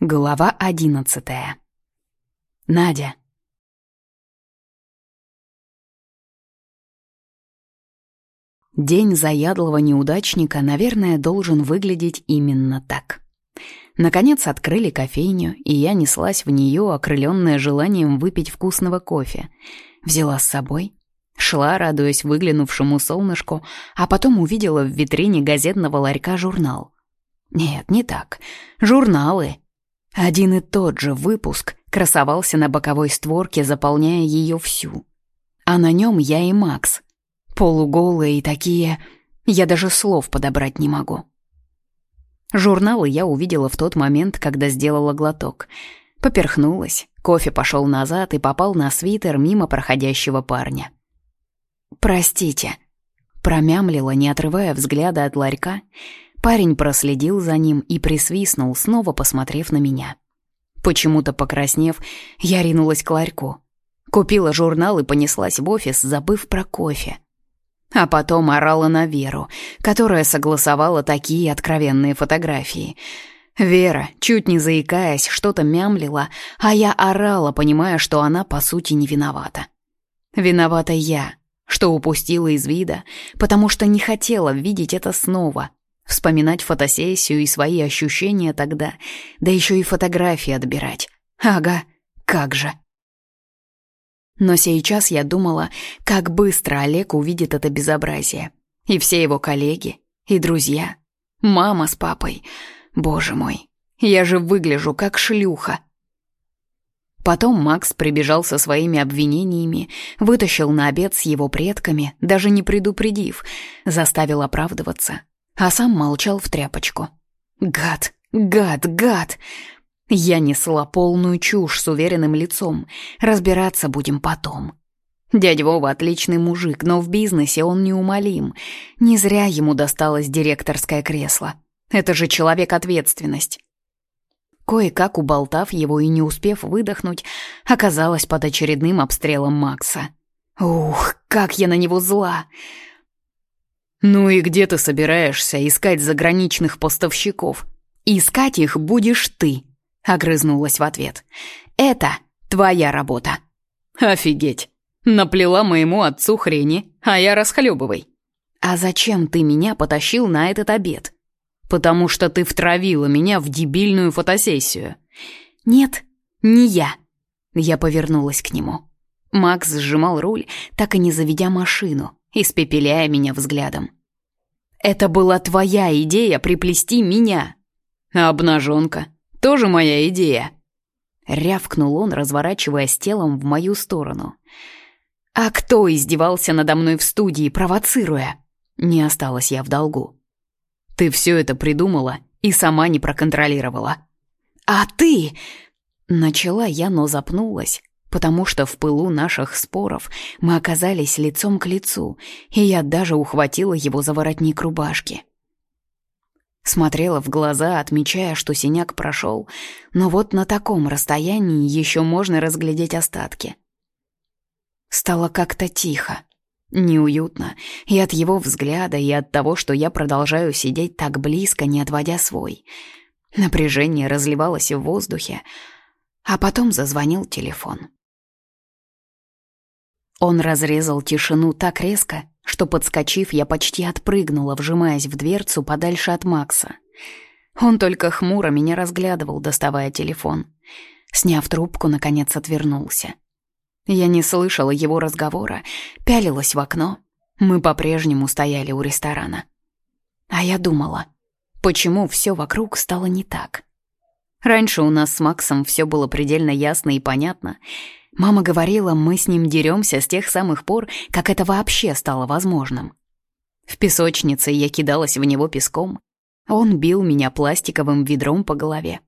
Глава одиннадцатая. Надя. День заядлого неудачника, наверное, должен выглядеть именно так. Наконец открыли кофейню, и я неслась в нее, окрыленная желанием выпить вкусного кофе. Взяла с собой, шла, радуясь выглянувшему солнышку, а потом увидела в витрине газетного ларька журнал. Нет, не так. Журналы. Один и тот же выпуск красовался на боковой створке, заполняя ее всю. А на нем я и Макс. Полуголые и такие... Я даже слов подобрать не могу. Журналы я увидела в тот момент, когда сделала глоток. Поперхнулась, кофе пошел назад и попал на свитер мимо проходящего парня. «Простите», — промямлила, не отрывая взгляда от ларька. Парень проследил за ним и присвистнул, снова посмотрев на меня. Почему-то покраснев, я ринулась к ларьку. Купила журнал и понеслась в офис, забыв про кофе. А потом орала на Веру, которая согласовала такие откровенные фотографии. Вера, чуть не заикаясь, что-то мямлила, а я орала, понимая, что она, по сути, не виновата. Виновата я, что упустила из вида, потому что не хотела видеть это снова. Вспоминать фотосессию и свои ощущения тогда, да еще и фотографии отбирать. Ага, как же. Но сейчас я думала, как быстро Олег увидит это безобразие. И все его коллеги, и друзья, мама с папой. Боже мой, я же выгляжу как шлюха. Потом Макс прибежал со своими обвинениями, вытащил на обед с его предками, даже не предупредив, заставил оправдываться, а сам молчал в тряпочку. Гад, гад, гад! Я несла полную чушь с уверенным лицом. Разбираться будем потом. Дядя Вова отличный мужик, но в бизнесе он неумолим. Не зря ему досталось директорское кресло. Это же человек-ответственность. Кое-как уболтав его и не успев выдохнуть, оказалась под очередным обстрелом Макса. Ух, как я на него зла! «Ну и где ты собираешься искать заграничных поставщиков? Искать их будешь ты!» Огрызнулась в ответ. «Это твоя работа». «Офигеть! Наплела моему отцу хрени, а я расхлебывай». «А зачем ты меня потащил на этот обед?» «Потому что ты втравила меня в дебильную фотосессию». «Нет, не я». Я повернулась к нему. Макс сжимал руль, так и не заведя машину, испепеляя меня взглядом. «Это была твоя идея приплести меня». «Обнаженка. Тоже моя идея!» Рявкнул он, разворачиваясь телом в мою сторону. «А кто издевался надо мной в студии, провоцируя?» Не осталась я в долгу. «Ты все это придумала и сама не проконтролировала». «А ты...» Начала я, но запнулась, потому что в пылу наших споров мы оказались лицом к лицу, и я даже ухватила его за воротник рубашки. Смотрела в глаза, отмечая, что синяк прошел, но вот на таком расстоянии еще можно разглядеть остатки. Стало как-то тихо, неуютно, и от его взгляда, и от того, что я продолжаю сидеть так близко, не отводя свой. Напряжение разливалось в воздухе, а потом зазвонил телефон. Он разрезал тишину так резко, что, подскочив, я почти отпрыгнула, вжимаясь в дверцу подальше от Макса. Он только хмуро меня разглядывал, доставая телефон. Сняв трубку, наконец отвернулся. Я не слышала его разговора, пялилась в окно. Мы по-прежнему стояли у ресторана. А я думала, почему все вокруг стало не так? Раньше у нас с Максом все было предельно ясно и понятно — Мама говорила, мы с ним деремся с тех самых пор, как это вообще стало возможным. В песочнице я кидалась в него песком. Он бил меня пластиковым ведром по голове.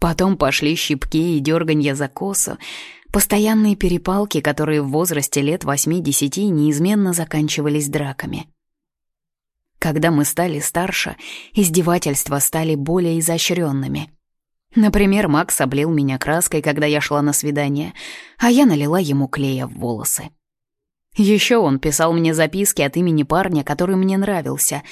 Потом пошли щипки и дерганья за косу, постоянные перепалки, которые в возрасте лет восьми-десяти неизменно заканчивались драками. Когда мы стали старше, издевательства стали более изощренными — Например, Макс облил меня краской, когда я шла на свидание, а я налила ему клея в волосы. Еще он писал мне записки от имени парня, который мне нравился.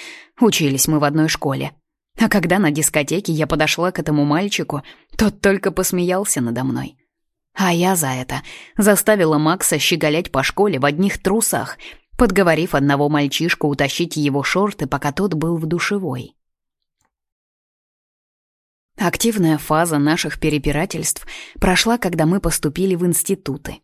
Учились мы в одной школе. А когда на дискотеке я подошла к этому мальчику, тот только посмеялся надо мной. А я за это заставила Макса щеголять по школе в одних трусах, подговорив одного мальчишку утащить его шорты, пока тот был в душевой. Активная фаза наших перепирательств прошла, когда мы поступили в институты.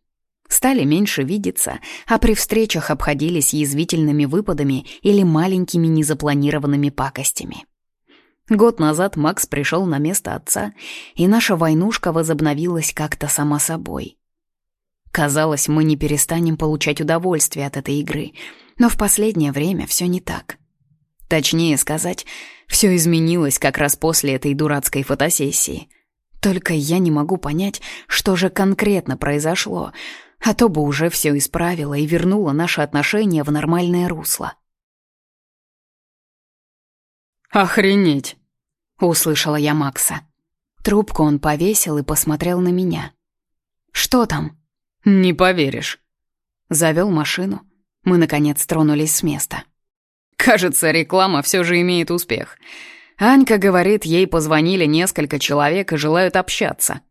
Стали меньше видеться, а при встречах обходились язвительными выпадами или маленькими незапланированными пакостями. Год назад Макс пришел на место отца, и наша войнушка возобновилась как-то сама собой. Казалось, мы не перестанем получать удовольствие от этой игры, но в последнее время все не так. Точнее сказать, все изменилось как раз после этой дурацкой фотосессии. Только я не могу понять, что же конкретно произошло, а то бы уже все исправило и вернуло наши отношения в нормальное русло. «Охренеть!» — услышала я Макса. Трубку он повесил и посмотрел на меня. «Что там?» «Не поверишь». Завел машину. Мы, наконец, тронулись с места. Кажется, реклама все же имеет успех. Анька говорит, ей позвонили несколько человек и желают общаться.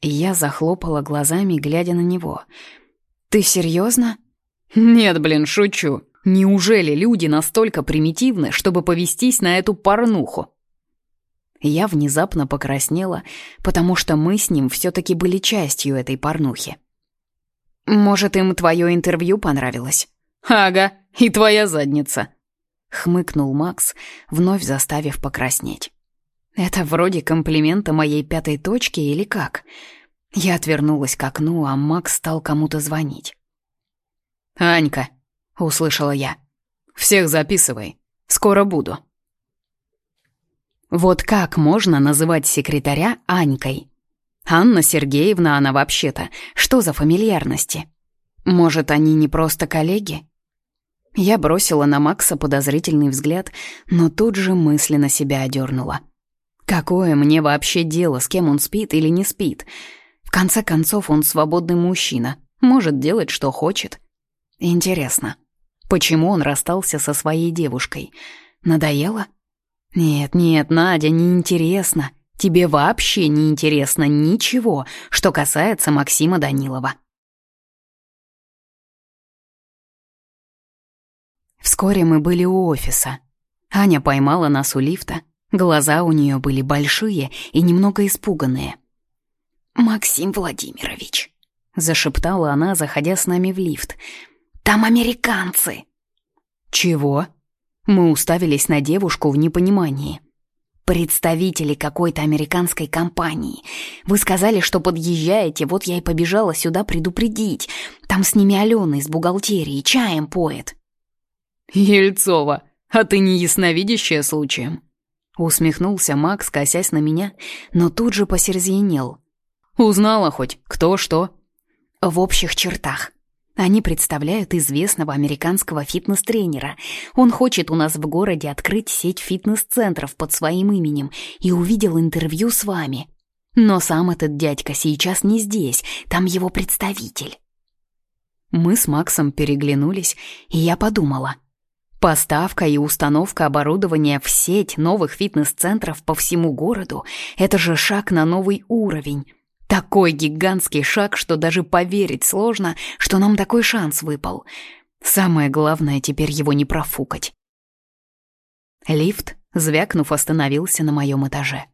Я захлопала глазами, глядя на него. «Ты серьезно? «Нет, блин, шучу. Неужели люди настолько примитивны, чтобы повестись на эту порнуху?» Я внезапно покраснела, потому что мы с ним все-таки были частью этой порнухи. «Может, им твое интервью понравилось?» «Ага, и твоя задница», — хмыкнул Макс, вновь заставив покраснеть. «Это вроде комплимента моей пятой точки или как?» Я отвернулась к окну, а Макс стал кому-то звонить. «Анька», — услышала я, — «всех записывай, скоро буду». Вот как можно называть секретаря Анькой? Анна Сергеевна она вообще-то. Что за фамильярности? Может, они не просто коллеги? Я бросила на Макса подозрительный взгляд, но тут же мысленно себя одернула. Какое мне вообще дело, с кем он спит или не спит? В конце концов, он свободный мужчина, может делать, что хочет. Интересно, почему он расстался со своей девушкой? Надоело? «Нет, нет, Надя, неинтересно. Тебе вообще не интересно ничего, что касается Максима Данилова». Вскоре мы были у офиса. Аня поймала нас у лифта. Глаза у нее были большие и немного испуганные. «Максим Владимирович», — зашептала она, заходя с нами в лифт, — «там американцы». «Чего?» Мы уставились на девушку в непонимании. «Представители какой-то американской компании. Вы сказали, что подъезжаете, вот я и побежала сюда предупредить. Там с ними Алена из бухгалтерии, чаем поет». «Ельцова, а ты не ясновидящая случаем?» Усмехнулся Макс, косясь на меня, но тут же посерзенел. «Узнала хоть, кто что?» «В общих чертах. Они представляют известного американского фитнес-тренера. Он хочет у нас в городе открыть сеть фитнес-центров под своим именем и увидел интервью с вами. Но сам этот дядька сейчас не здесь, там его представитель. Мы с Максом переглянулись, и я подумала. Поставка и установка оборудования в сеть новых фитнес-центров по всему городу — это же шаг на новый уровень — такой гигантский шаг, что даже поверить сложно, что нам такой шанс выпал. Самое главное теперь его не профукать. Лифт, звякнув, остановился на моем этаже.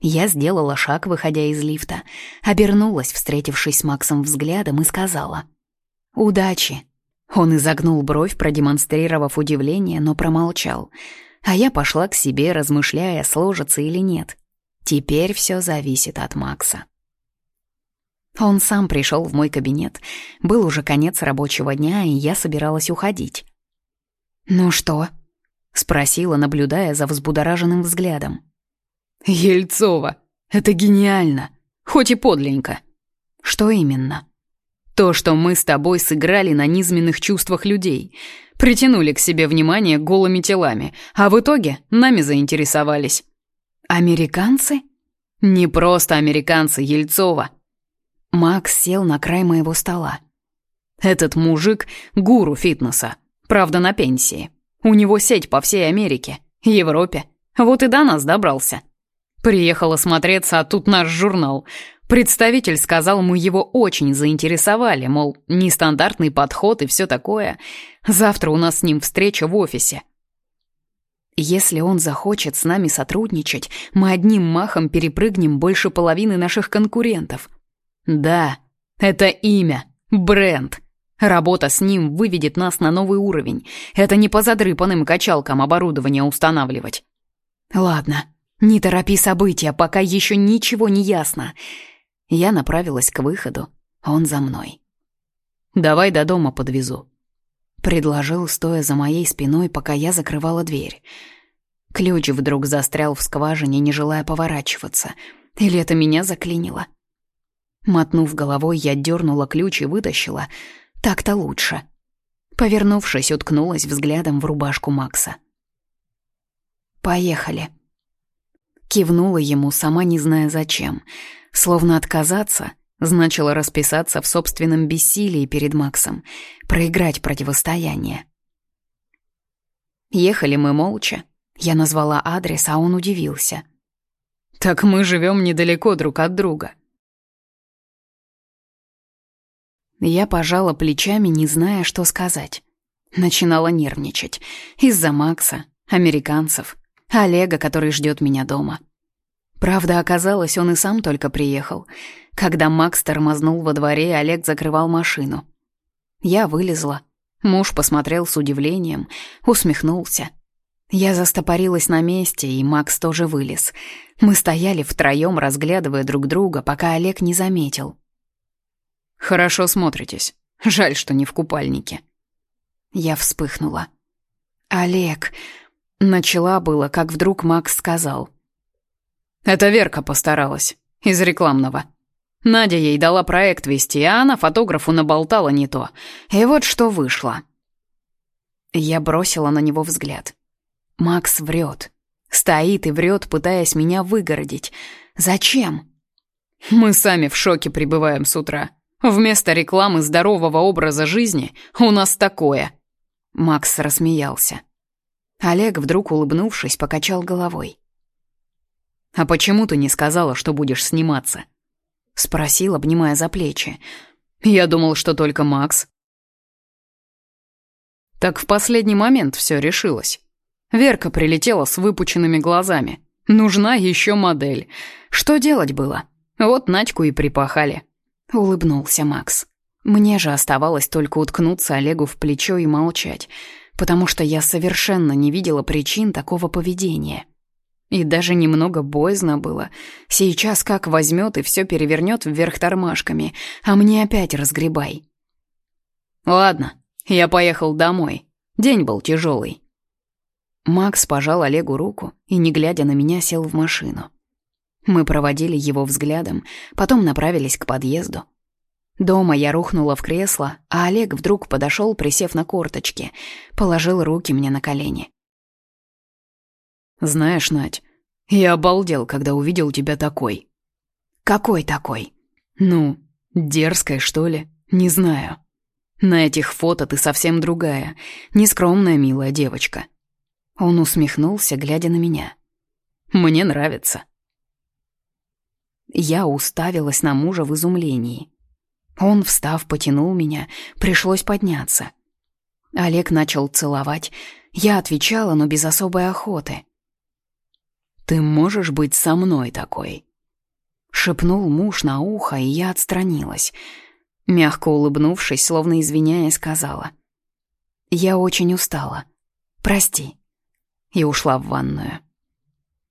Я сделала шаг, выходя из лифта, обернулась, встретившись с Максом взглядом, и сказала «Удачи». Он изогнул бровь, продемонстрировав удивление, но промолчал. А я пошла к себе, размышляя, сложится или нет. Теперь все зависит от Макса. Он сам пришел в мой кабинет. Был уже конец рабочего дня, и я собиралась уходить. «Ну что?» — спросила, наблюдая за взбудораженным взглядом. «Ельцова, это гениально, хоть и подленько». «Что именно?» «То, что мы с тобой сыграли на низменных чувствах людей, притянули к себе внимание голыми телами, а в итоге нами заинтересовались». «Американцы?» «Не просто американцы, Ельцова», Макс сел на край моего стола. «Этот мужик — гуру фитнеса, правда, на пенсии. У него сеть по всей Америке, Европе, Вот и до нас добрался. Приехала смотреться, а тут наш журнал. Представитель сказал, мы его очень заинтересовали, мол, нестандартный подход и все такое. Завтра у нас с ним встреча в офисе. Если он захочет с нами сотрудничать, мы одним махом перепрыгнем больше половины наших конкурентов. Да, это имя, бренд. Работа с ним выведет нас на новый уровень. Это не по задрыпанным качалкам оборудование устанавливать. Ладно, не торопи события, пока еще ничего не ясно. Я направилась к выходу, он за мной. Давай до дома подвезу. Предложил, стоя за моей спиной, пока я закрывала дверь. Ключ вдруг застрял в скважине, не желая поворачиваться. Или это меня заклинило? Мотнув головой, я дернула ключ и вытащила. Так-то лучше. Повернувшись, уткнулась взглядом в рубашку Макса. «Поехали». Кивнула ему, сама не зная зачем. Словно отказаться значило расписаться в собственном бессилии перед Максом, проиграть противостояние. Ехали мы молча. Я назвала адрес, а он удивился. «Так мы живем недалеко друг от друга». Я пожала плечами, не зная, что сказать. Начинала нервничать. Из-за Макса, американцев, Олега, который ждет меня дома. Правда, оказалось, он и сам только приехал. Когда Макс тормознул во дворе, Олег закрывал машину. Я вылезла. Муж посмотрел с удивлением, усмехнулся. Я застопорилась на месте, и Макс тоже вылез. Мы стояли втроем, разглядывая друг друга, пока Олег не заметил. «Хорошо смотритесь. Жаль, что не в купальнике». Я вспыхнула. «Олег...» Начала было, как вдруг Макс сказал. «Это Верка постаралась. Из рекламного. Надя ей дала проект вести, а она фотографу наболтала не то. И вот что вышло». Я бросила на него взгляд. Макс врет. Стоит и врет, пытаясь меня выгородить. Зачем? Мы сами в шоке пребываем с утра. Вместо рекламы здорового образа жизни у нас такое. Макс рассмеялся. Олег, вдруг улыбнувшись, покачал головой. «А почему ты не сказала, что будешь сниматься?» Спросил, обнимая за плечи. «Я думал, что только Макс». Так в последний момент все решилось. Верка прилетела с выпученными глазами. Нужна еще модель. Что делать было? Вот Надьку и припахали. Улыбнулся Макс. Мне же оставалось только уткнуться Олегу в плечо и молчать потому что я совершенно не видела причин такого поведения. И даже немного боязно было. Сейчас как возьмет и все перевернет вверх тормашками, а мне опять разгребай. Ладно, я поехал домой. День был тяжелый. Макс пожал Олегу руку и, не глядя на меня, сел в машину. Мы проводили его взглядом, потом направились к подъезду. Дома я рухнула в кресло, а Олег вдруг подошел, присев на корточки, положил руки мне на колени. «Знаешь, Надь, я обалдел, когда увидел тебя такой». «Какой такой?» «Ну, дерзкой, что ли? Не знаю. На этих фото ты совсем другая, нескромная милая девочка». Он усмехнулся, глядя на меня. «Мне нравится». Я уставилась на мужа в изумлении. Он, встав, потянул меня, пришлось подняться. Олег начал целовать. Я отвечала, но без особой охоты. «Ты можешь быть со мной такой?» Шепнул муж на ухо, и я отстранилась. Мягко улыбнувшись, словно извиняя, сказала. «Я очень устала. Прости». И ушла в ванную.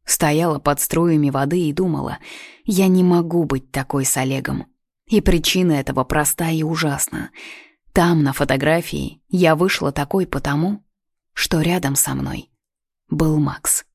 Стояла под струями воды и думала, я не могу быть такой с Олегом. И причина этого проста и ужасна. Там, на фотографии, я вышла такой потому, что рядом со мной был Макс.